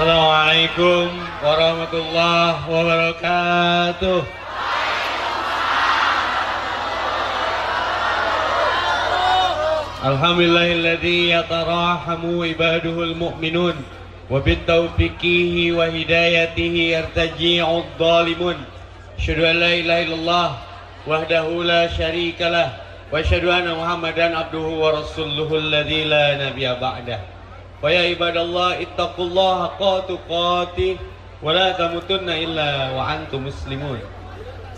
Assalamualaikum warahmatullahi wabarakatuh. Alhamdulillahilladzi yatarahamu ibaduhul mu'minun wa bitawfiqihi wa hidayatihi yartaji'u dhalimun. Asyhadu an la ilaha illallah wahdahu la syarika lah wa asyhadu anna Muhammadan abduhu wa rasuluhu alladzi la nabiyya ba'dah. Wa ya ibadallah ittaqullaha haqqa tuqatih. Wa illa wa antum muslimun.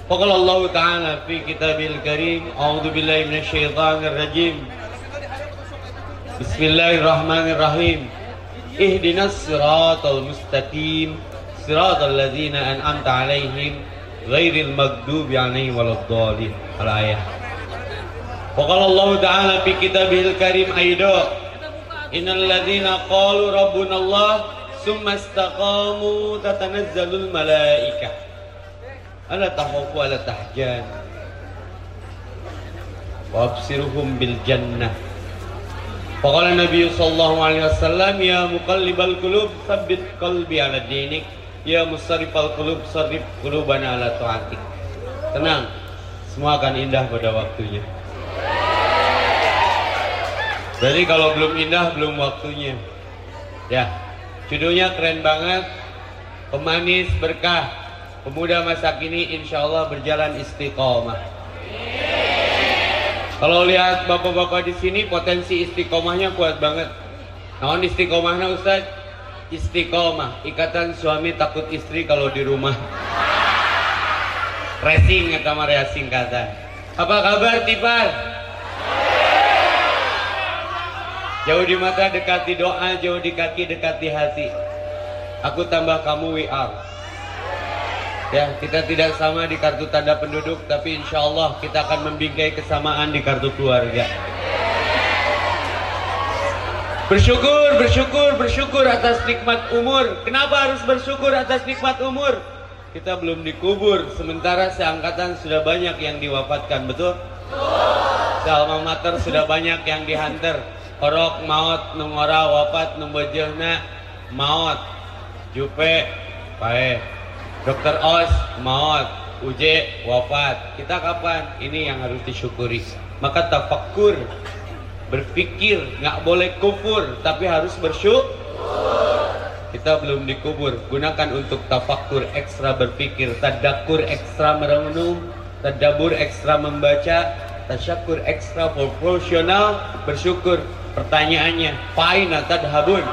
Faqala Allah Ta'ala fi kitabil karim A'udzu billahi minasyaitonir rajim. Bismillahirrahmanirrahim. Ihdinas siratal mustaqim Siratal ladzina an'amta alaihim Ghairil maghdubi alaihim waladdallin. Al-ayah. Faqala Allah Ta'ala fi kitabil karim Innal ladzina qalu rabbuna Allah Summa istaqamu tatanazzalul malaikah Ala takhafu ala tahjan Wa absiruhum bil jannah Faqala Nabi sallallahu alaihi wasallam ya muqallibal qulub tsabbit qalbi ala dinik ya musarrifal qulub sarrif qulubana ala taatik. Tenang, semua akan indah pada waktunya. Jadi kalau belum indah belum waktunya. Ya, judulnya keren banget. Pemanis berkah. Pemuda masa kini insya Allah berjalan istiqomah. Kalau lihat bapak-bapak di sini potensi istiqomahnya kuat banget. Naon istiqomahnya Ustaz? Istiqomah, ikatan suami takut istri kalau di rumah. Racing kata Maria singkatan. Apa kabar Tipar? Jauh di mata dekati doa, jauh di kaki dekati hati. Aku tambah kamu are. Ya, kita tidak sama di kartu tanda penduduk, tapi insya Allah kita akan membingkai kesamaan di kartu keluarga. Bersyukur, bersyukur, bersyukur atas nikmat umur. Kenapa harus bersyukur atas nikmat umur? Kita belum dikubur, sementara seangkatan sudah banyak yang diwafatkan, betul? Alma mater sudah banyak yang dihantar. Horok maut nungora wafat numbojehna maut. Jupe pae. Dokter Os maut, Uje wafat. Kita kapan? Ini yang harus disyukuri. Maka tafakur, berpikir, nggak boleh kufur, tapi harus bersyukur. Kita belum dikubur. Gunakan untuk tafakur ekstra berpikir, tadakur ekstra merenung, tadabur ekstra membaca, tasyakur ekstra proporsional, bersyukur. Pertanyaannya, fine tadhabun.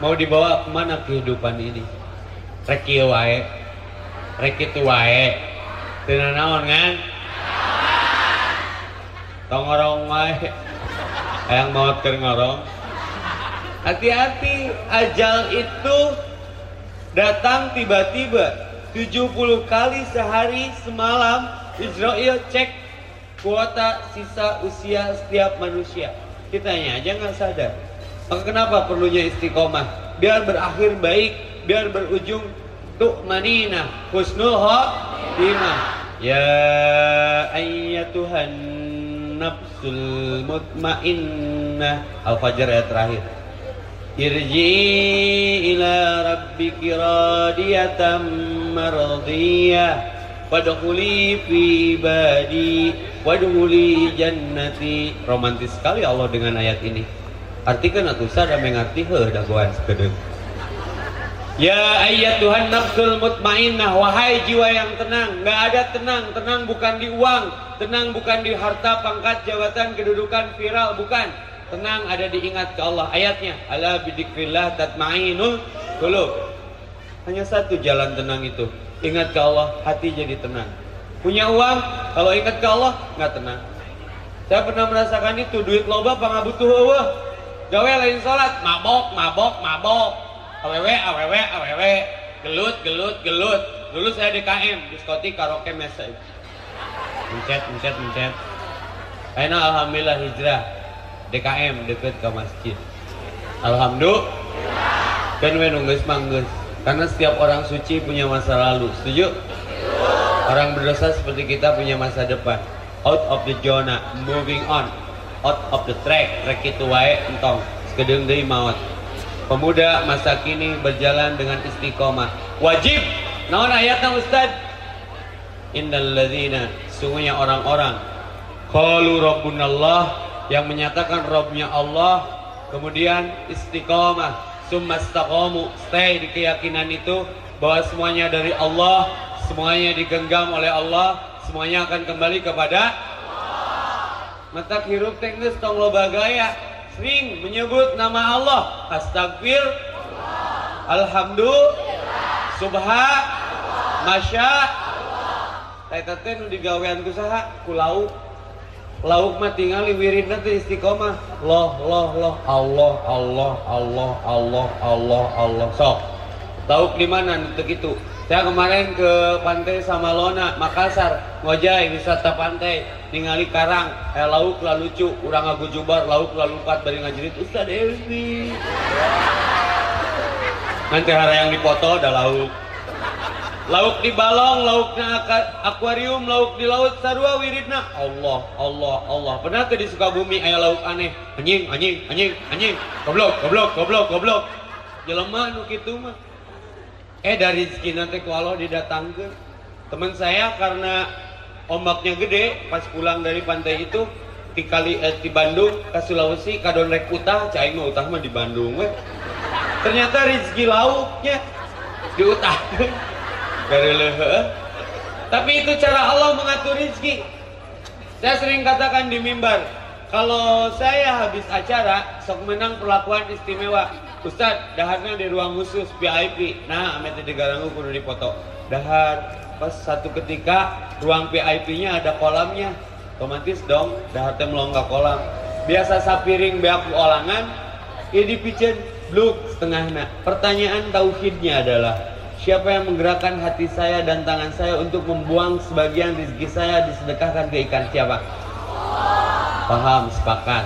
Mau dibawa ke mana kehidupan ini? Reki wae, rek itu wae tina naon kan tongorong wae yang mau ngorong hati-hati ajal itu datang tiba-tiba 70 kali sehari semalam Israel cek kuota sisa usia setiap manusia. Kitanya aja nggak sadar. Maka kenapa perlunya istiqomah? Biar berakhir baik biar berujung tu'manina husnul khotimah ya ayyatuhan nafsul mutmainnah. Al-fajr ayat terakhir. Irji ila rabbiki radiyatan mardiyah wadkhuli fi wadkhuli jannati. Romantis sekali Allah dengan ayat ini. Artikan atuh sada mengerti heuh dagoan sekedeu Ya ayat Tuhan nafsul mutmainnah Wahai jiwa yang tenang. Gak ada tenang. Tenang bukan di uang Tenang bukan di harta, pangkat, jabatan, kedudukan, viral Bukan. Tenang ada diingat ke Allah. Ayatnya Ala bidikrillah tatmainul Kulub Hanya satu jalan tenang itu Ingat ke Allah Hati jadi tenang. Punya uang Kalau ingat ke Allah nggak tenang. Saya pernah merasakan itu Duit loba pangabutuh Allah Gawe lain sholat Mabok, mabok, mabok. Awewe awewe awewe. Gelut gelut gelut. Dulu saya di KM diskotik karaoke mesa mencet mencet mencet. Aina alhamdulillah hijrah. DKM deket ke masjid. Alhamdulillah. Kan we nunggus manggus karena setiap orang suci punya masa lalu. Setuju? Orang berdosa seperti kita punya masa depan. Out of the zona moving on. Out of the track track itu wae entong. Sekedeng deui maut. Pemuda masa kini berjalan dengan istiqomah. Wajib! Naon ayatnya Ustaz? Innal ladzina sungguhnya orang-orang. Qalu rabbunallah yang menyatakan Robnya Allah kemudian istiqomah summa istaqamu stay di keyakinan itu bahwa semuanya dari Allah semuanya digenggam oleh Allah semuanya akan kembali kepada mata hirup teknis tong loba gaya sering menyebut nama Allah. Astagfir alhamdulillah. Subha masya Eta teh nu digawean ku saha? Ku lauk. Mah tinggal wiridna teh istiqomah. Loh loh loh Allah Allah Allah Allah Allah Allah. Sok. Lauk di mana untuk itu? Saya kemarin ke pantai sama Lona, Makassar, ngojai wisata pantai, ningali karang, eh lauk lah lucu, urang ngagu jubar, lauk lah lupat dari ngajerit, Ustaz Dewi. Nanti hari yang dipoto ada lauk. Lauk di balong, lauknya akuarium, lauk di laut, sarua wiridna. Allah, Allah, Allah. Pernah ke di Sukabumi ayah lauk aneh? Anjing, anjing, anjing, anjing. Goblok, goblok, goblok, goblok. Jelema nu kitu mah. Eh dari rezeki nanti ku Allah didatangkan. Teman saya karena ombaknya gede, pas pulang dari pantai itu di kali eh, di Bandung ke Sulawesi kadon rek utah, cai mah utah mah di Bandung. Ternyata rezeki lauknya diutahkan dari lehe. Tapi itu cara Allah mengatur rezeki. Saya sering katakan di mimbar, kalau saya habis acara, sok menang perlakuan istimewa. Ustad, daharnya di ruang khusus VIP. Nah, amet di garangu kudu dipoto. Dahar pas satu ketika ruang VIP-nya ada kolamnya. Otomatis dong, dahar teh melonggak kolam. Biasa sapiring beak olangan, ya dipicen bluk setengahnya. Pertanyaan tauhidnya adalah Siapa yang menggerakkan hati saya dan tangan saya untuk membuang sebagian rezeki saya disedekahkan ke ikan siapa? Paham, sepakat.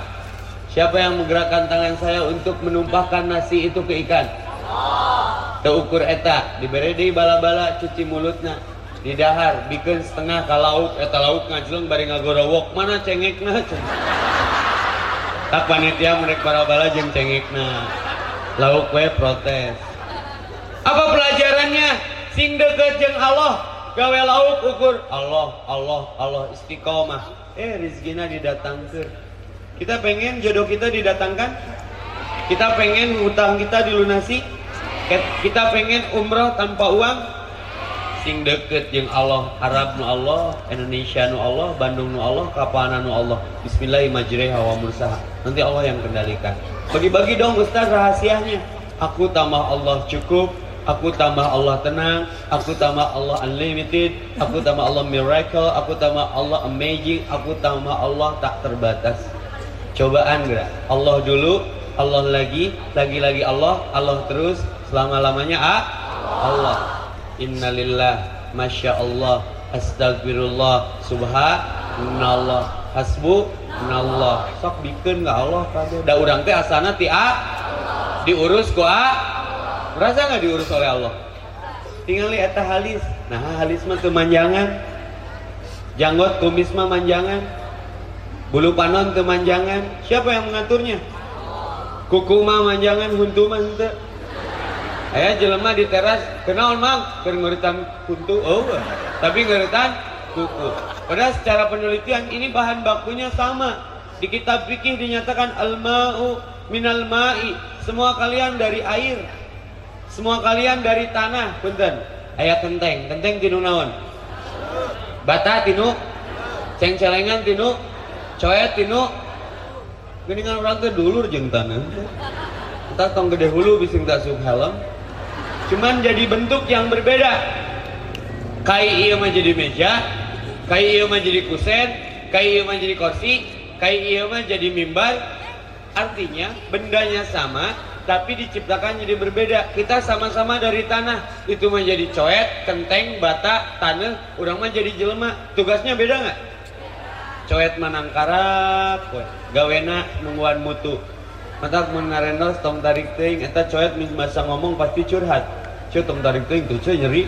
Siapa yang menggerakkan tangan saya untuk menumpahkan nasi itu ke ikan? Teukur eta, diberi di bala-bala cuci mulutnya. Di dahar, bikin setengah ke lauk, eta lauk ngajleng bari ngagorowok. Mana cengekna? Tak panitia mereka bala-bala jeng cengekna. Lauk we protes. Apa pelajarannya? Sing deket jeng Allah, gawe lauk ukur Allah, Allah, Allah istiqomah. Eh rizkina didatangkan. Kita pengen jodoh kita didatangkan? Kita pengen hutang kita dilunasi? Kita pengen umroh tanpa uang? Sing deket yang Allah, Arab nu Allah, Indonesia nu Allah, Bandung nu Allah, Kapanan nu Allah. Bismillahirrahmanirrahim. Nanti Allah yang kendalikan. Bagi-bagi dong Ustaz rahasianya. Aku tambah Allah cukup, aku tambah Allah tenang, aku tambah Allah unlimited, aku tambah Allah miracle, aku tambah Allah amazing, aku tambah Allah tak terbatas. Cobaan gerak Allah dulu Allah lagi lagi-lagi Allah Allah terus selama-lamanya ah Allah. Innalillah masya Allah astagfirullah subhanallah hasbunallah sok bikin nggak Allah kade da urang teh asana ti a diurus ku a merasa nggak diurus oleh Allah tinggal lihat halis nah halis mah kemanjangan janggot kumis mah manjangan Bulu panon kemanjangan, siapa yang mengaturnya? Kuku mah manjangan, huntu mah henteu. Aya jelema di teras, kenal mah keur huntu, oh. Tapi ngeuretan kuku. Padahal secara penelitian ini bahan bakunya sama. Di kitab fikih dinyatakan al-ma'u minal ma'i. Semua kalian dari air. Semua kalian dari tanah, punten. Aya kenteng, kenteng tinu naon? Bata tinu ceng-celengan tinu coet tinu. Geningan orang teh dulur jeung tanah. Kita tong gede hulu bising tak helm cuman jadi bentuk yang berbeda. Kai iya mah jadi meja kai iya mah jadi kusen kai iya mah jadi kursi kai iya mah jadi mimbar. Artinya bendanya sama tapi diciptakan jadi berbeda. Kita sama-sama dari tanah. Itu menjadi coet kenteng bata tanah. Orang mah jadi jelema. Tugasnya beda nggak? Coet manangkarap gawena nungguan mutu. Mata mun ngarendos tong tarik teuing. Eta coet masa ngomong pasti curhat. Cuy tong tarik teuing tuh cuy nyeri.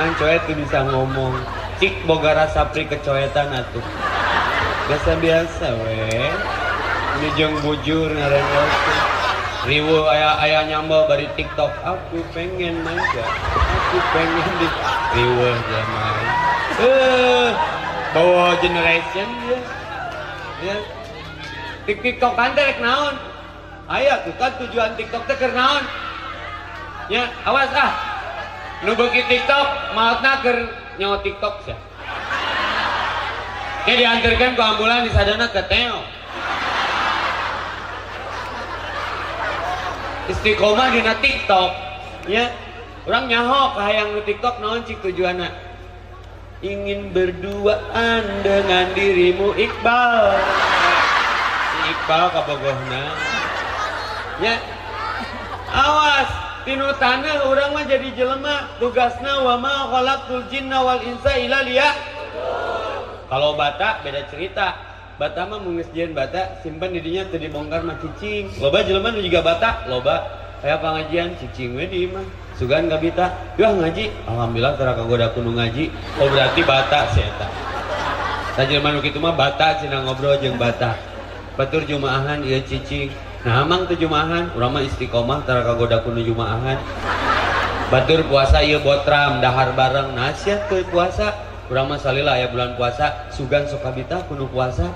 Ngan coet tuh bisa ngomong. Cik boga rasa pri kecoetan atuh. Biasa biasa we. Ini jeng bujur ngarendos riwo ayah ayah nyamba dari TikTok. Aku pengen manja aku pengen di riwo zaman eh bawa generation ya ya. TikTok kan terek naon? Ayah tuh kan tujuan TikTok teh keur naon. Ya awas ah. Nu beuki TikTok mautna keur nyawa TikTok sih Kayak diantarkan ke ambulan di sadana ke Teo. Istiqomah di TikTok, ya. Orang nyaho kahayang di TikTok naon cik tujuanna. Ingin berduaan dengan dirimu Iqbal. Iqbal kabogohna. Ya. Awas, tinu tanah orang mah jadi jelema tugasna wa ma khalaqtul jinna wal insa illa liya kalau bata beda cerita bata mah mengesjian bata simpan didinya tadi bongkar mah cicing. Loba jelema juga bata loba. Kayak pengajian cicing we di mah. Sugan gak bita. Yah ngaji. Alhamdulillah tara kagoda kudu ngaji. Oh berarti bata si eta. Ta jelema nu kitu mah bata cenah ngobrol jeung bata. Batur jumaahan ieu cicing. Nah amang teu jumaahan urang mah istiqomah tara kagoda kudu jumaahan. Batur puasa ieu botram dahar bareng. Nasihat ke puasa kurang masalah ya bulan puasa. Sugan sokabita kuno puasa.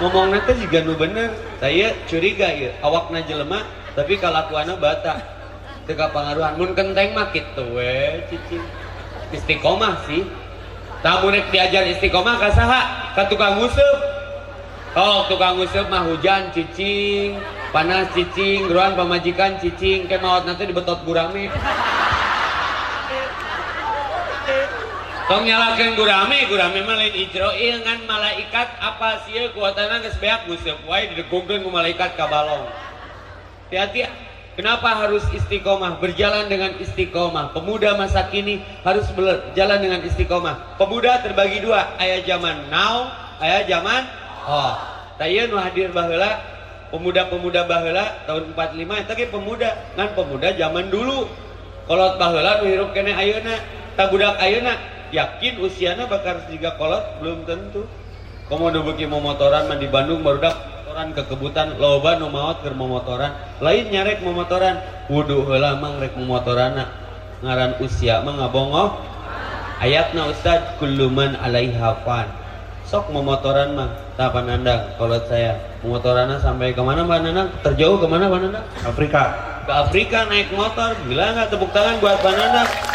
Ngomong nanti juga nu bener. Saya curiga ya awakna jelema tapi kalakuannya bata. Teka pangaruhan mun kenteng mah gitu we cicing. Istiqomah sih. Tamu nek diajar istiqomah kasaha? Ka tukang nguseup oh tukang nguseup mah hujan cicing. Panas cicing. Geruan pamajikan cicing. Ke maut nanti dibetot gurame tong nyalakan gurame gurame mah lain ijro kan malaikat apa sih kuatana geus beak guseup wae didegongkeun ku malaikat ka balong hati-hati Kenapa harus istiqomah? Berjalan dengan istiqomah. Pemuda masa kini harus berjalan dengan istiqomah. Pemuda terbagi dua, ayah zaman now, ayah zaman oh. Taya nu hadir baheula pemuda-pemuda baheula tahun 45 eta ge pemuda, ngan pemuda zaman dulu. Kalau baheula nu hirup kene tak budak ayeuna yakin usianya bakal juga kolot? Belum tentu. Kamu udah bagi mau motoran di Bandung baru dak motoran ke kebutan loba nu maot keur motoran. Lain nyarek motoran. Wudu heula mang rek motoran ngaran usia mah ngabongoh. Ayatna ustad kulluman alaiha fan. Sok motoran mah tak panandang kalau saya. Motorannya sampai ke mana mbak Nanang? Terjauh ke mana mbak Nanang? Afrika. Ke Afrika naik motor gila nggak tepuk tangan buat mbak Nanang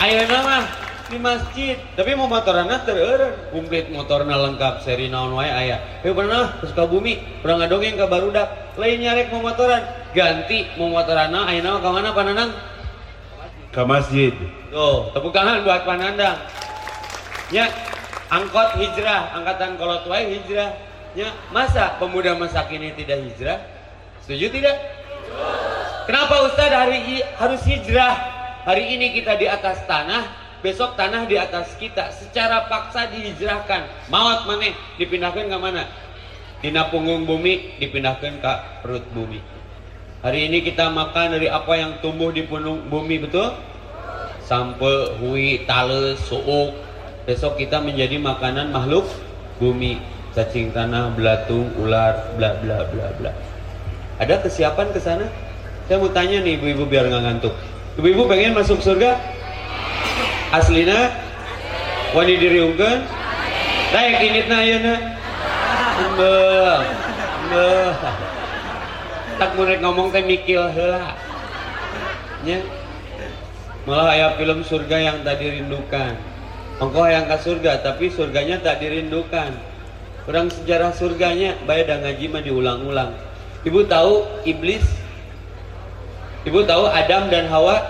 ayo nama di masjid. Tapi mau motorana tereureun komplit motorna lengkap. Seri naon wae aya eh pernah ke bumi. Pernah ngadongeng ke barudak. Lain nyarek mau motoran. Ganti mau motorana ayeuna ka mana panandang? Ke masjid. Tuh tepuk tangan buat panandang. Ya angkot hijrah. Angkatan kolot wae hijrah. Ya masa pemuda masa kini tidak hijrah? Setuju tidak? Kenapa Ustaz hari harus hijrah Hari ini kita di atas tanah, besok tanah di atas kita. Secara paksa dihijrahkan. Maut mana? Dipindahkan ke mana? Dina punggung bumi dipindahkan ke perut bumi. Hari ini kita makan dari apa yang tumbuh di punggung bumi, betul? Sampai hui, tale, suuk. Besok kita menjadi makanan makhluk bumi. Cacing tanah, belatung, ular, bla bla bla bla. Ada kesiapan ke sana? Saya mau tanya nih ibu-ibu biar nggak ngantuk. Ibu-ibu pengen masuk surga? Aslina? Wani diriungkeun? Daek initna ayeuna. Mbah. Mbah. Tak mulai ngomong teh mikil heula. Nya. Malah aya film surga yang tak dirindukan. Engkau yang ke surga, tapi surganya tak dirindukan. Kurang sejarah surganya, bayar dan ngaji mah diulang-ulang. Ibu tahu iblis Ibu tahu Adam dan Hawa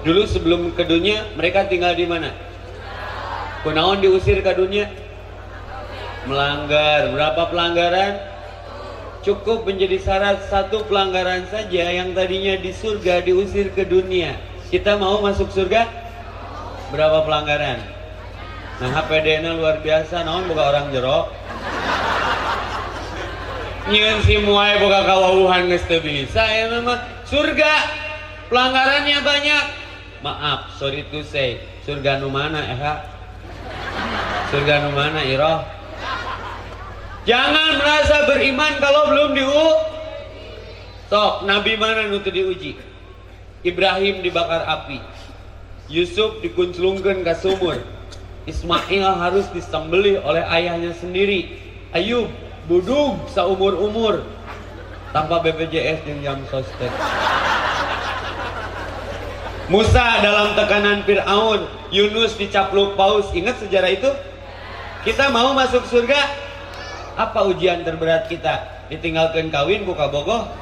dulu sebelum ke dunia mereka tinggal di mana? Kunaon diusir ke dunia? Melanggar. Berapa pelanggaran? Cukup menjadi syarat satu pelanggaran saja yang tadinya di surga diusir ke dunia. Kita mau masuk surga? Berapa pelanggaran? Nah HPD-nya luar biasa, naon buka orang jerok. Nyen si muai buka kawauhan geus bisa ya memang surga pelanggarannya banyak. Maaf sorry to say. Surga nu mana eh surga nu mana iroh? Jangan merasa beriman kalau belum diu. Sok nabi mana nu diuji? Ibrahim dibakar api. Yusuf dikunclungkan ke sumur. Ismail harus disembelih oleh ayahnya sendiri. Ayub budug seumur-umur tanpa BPJS dan jam sostek. Musa dalam tekanan Fir'aun Yunus dicapluk paus. Ingat sejarah itu? Kita mau masuk surga? Apa ujian terberat kita? Ditinggalkan kawin buka bogoh?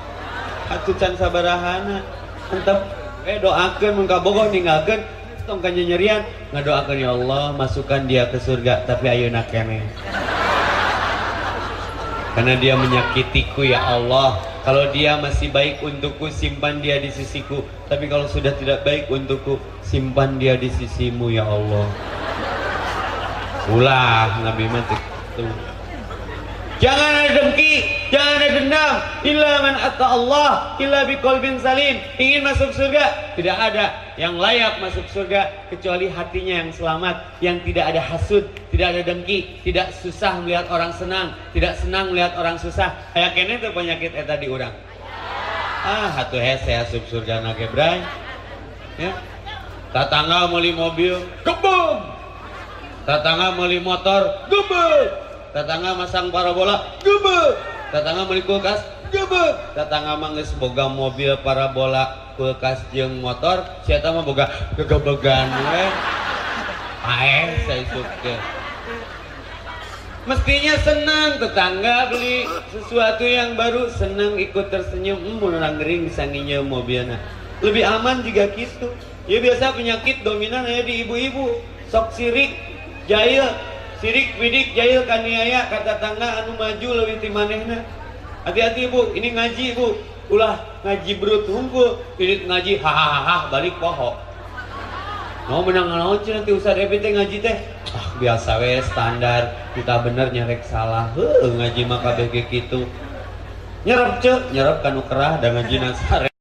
Atucan sabarahana. Entep eh doakan muka bogoh ninggalkan. Tong nyerian. Ngadoakan ya Allah masukkan dia ke surga. Tapi ayo nakene karena dia menyakitiku ya Allah kalau dia masih baik untukku, simpan dia di sisiku. Tapi kalau sudah tidak baik untukku, simpan dia di sisimu ya Allah. Ulah Nabi mati. Jangan ada dengki, jangan ada dendam. Illa man atta Allah, illa biqalbin salim. Ingin masuk surga, tidak ada yang layak masuk surga kecuali hatinya yang selamat, yang tidak ada hasud, tidak ada dengki, tidak susah melihat orang senang, tidak senang melihat orang susah. Kayak kene itu penyakit eta di orang. Ah, hatu hese asup surga nage bray. Ya. Tatangga meuli mobil, gebum. Tatangga meuli motor, gebum tetangga masang parabola gebek tetangga beli kulkas gebek tetangga mangis boga mobil parabola kulkas jeng motor siapa mah boga kegebegan we. Saya suka. Mestinya senang tetangga beli sesuatu yang baru senang ikut tersenyum. Hmm, orang ngering bisa mobilnya. Lebih aman juga gitu. Ya biasa penyakit dominan ya di ibu-ibu. Sok sirik jahil. Sirik bidik jahil kaniaya kata tangga anu maju lebih timanehna. Hati-hati bu. Ini ngaji bu ulah ngaji berut unggul ini ngaji hahaha balik poho. Mau menang naon cina ti usah Epi teh ngaji teh. Ah biasa we standar. Kita bener nyerek salah. Heuh ngaji maka kabeh gitu. Nyerap cek nyerap kanu kerah dan ngaji nasare